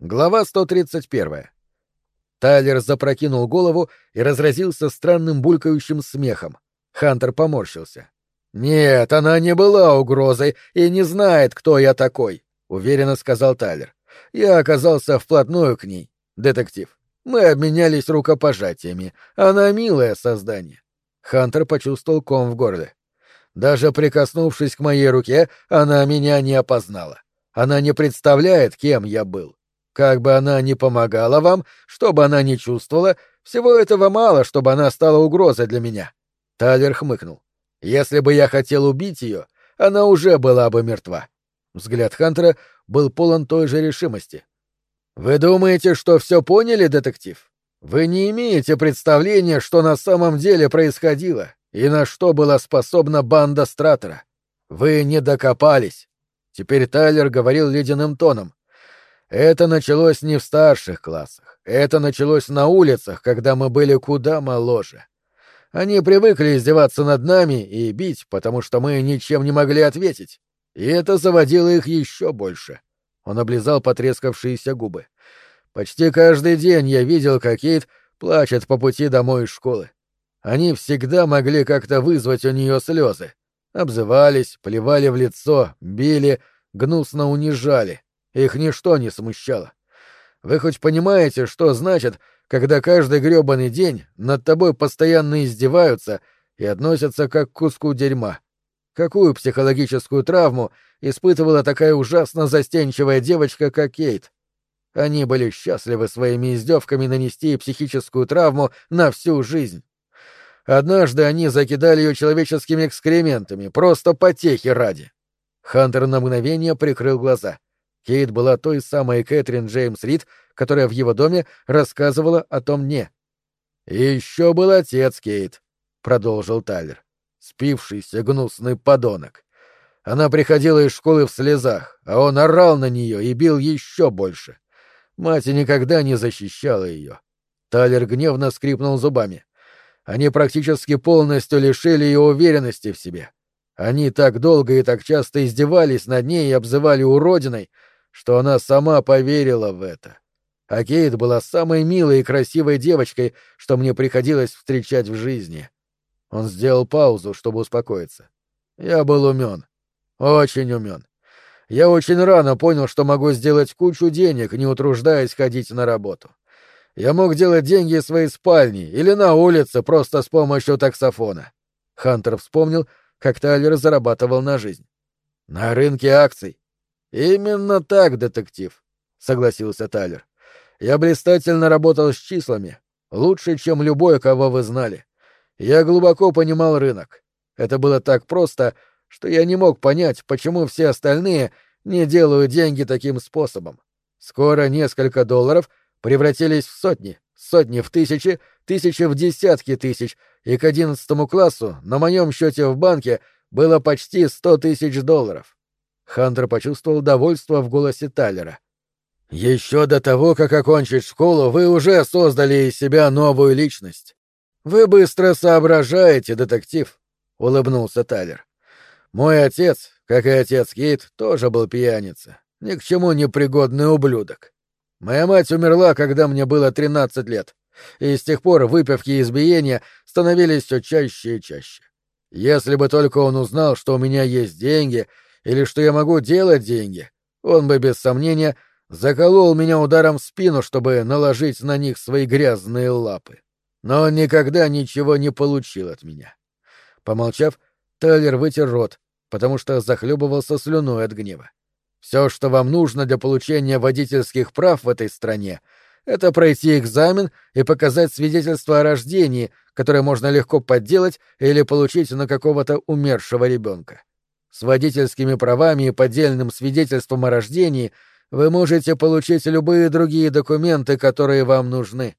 Глава 131. Тайлер запрокинул голову и разразился странным булькающим смехом. Хантер поморщился. «Нет, она не была угрозой и не знает, кто я такой», — уверенно сказал Тайлер. «Я оказался вплотную к ней, детектив. Мы обменялись рукопожатиями. Она милое создание». Хантер почувствовал ком в горле. Даже прикоснувшись к моей руке, она меня не опознала. Она не представляет, кем я был. Как бы она ни помогала вам, что бы она ни чувствовала, всего этого мало, чтобы она стала угрозой для меня. Талер хмыкнул. Если бы я хотел убить ее, она уже была бы мертва. Взгляд Хантера был полон той же решимости. Вы думаете, что все поняли, детектив? Вы не имеете представления, что на самом деле происходило и на что была способна банда Стратера. Вы не докопались. Теперь Тайлер говорил ледяным тоном. Это началось не в старших классах. Это началось на улицах, когда мы были куда моложе. Они привыкли издеваться над нами и бить, потому что мы ничем не могли ответить. И это заводило их еще больше. Он облизал потрескавшиеся губы. Почти каждый день я видел, как Кейт плачет по пути домой из школы. Они всегда могли как-то вызвать у нее слезы. Обзывались, плевали в лицо, били, гнусно унижали. Их ничто не смущало. Вы хоть понимаете, что значит, когда каждый грёбаный день над тобой постоянно издеваются и относятся как к куску дерьма? Какую психологическую травму испытывала такая ужасно застенчивая девочка, как Кейт? Они были счастливы своими издевками нанести психическую травму на всю жизнь. Однажды они закидали ее человеческими экскрементами, просто потехи ради. Хантер на мгновение прикрыл глаза. Кейт была той самой Кэтрин Джеймс Рид, которая в его доме рассказывала о том мне. «И еще был отец Кейт», — продолжил Тайлер. «Спившийся гнусный подонок. Она приходила из школы в слезах, а он орал на нее и бил еще больше. Мать никогда не защищала ее». Тайлер гневно скрипнул зубами. Они практически полностью лишили ее уверенности в себе. Они так долго и так часто издевались над ней и обзывали уродиной, что она сама поверила в это. А Кейт была самой милой и красивой девочкой, что мне приходилось встречать в жизни. Он сделал паузу, чтобы успокоиться. Я был умен. Очень умен. Я очень рано понял, что могу сделать кучу денег, не утруждаясь ходить на работу. Я мог делать деньги из своей спальни или на улице просто с помощью таксофона. Хантер вспомнил, как Тайлер зарабатывал на жизнь. На рынке акций. «Именно так, детектив», — согласился Тайлер. «Я блистательно работал с числами, лучше, чем любой, кого вы знали. Я глубоко понимал рынок. Это было так просто, что я не мог понять, почему все остальные не делают деньги таким способом. Скоро несколько долларов превратились в сотни, сотни в тысячи, тысячи в десятки тысяч, и к одиннадцатому классу на моем счете в банке было почти сто тысяч долларов. Хантер почувствовал довольство в голосе Тайлера. «Еще до того, как окончить школу, вы уже создали из себя новую личность. Вы быстро соображаете, детектив», — улыбнулся Тайлер. «Мой отец, как и отец Кейт, тоже был пьяница. Ни к чему не пригодный ублюдок. Моя мать умерла, когда мне было тринадцать лет, и с тех пор выпивки и избиения становились все чаще и чаще. Если бы только он узнал, что у меня есть деньги — или что я могу делать деньги, он бы без сомнения заколол меня ударом в спину, чтобы наложить на них свои грязные лапы. Но он никогда ничего не получил от меня. Помолчав, Тайлер вытер рот, потому что захлебывался слюной от гнева. Все, что вам нужно для получения водительских прав в этой стране, это пройти экзамен и показать свидетельство о рождении, которое можно легко подделать или получить на какого-то умершего ребенка. С водительскими правами и поддельным свидетельством о рождении вы можете получить любые другие документы, которые вам нужны.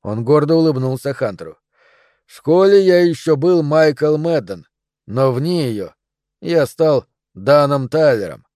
Он гордо улыбнулся Хантеру. В школе я еще был Майкл Мэдден, но вне ее я стал Даном Тайлером.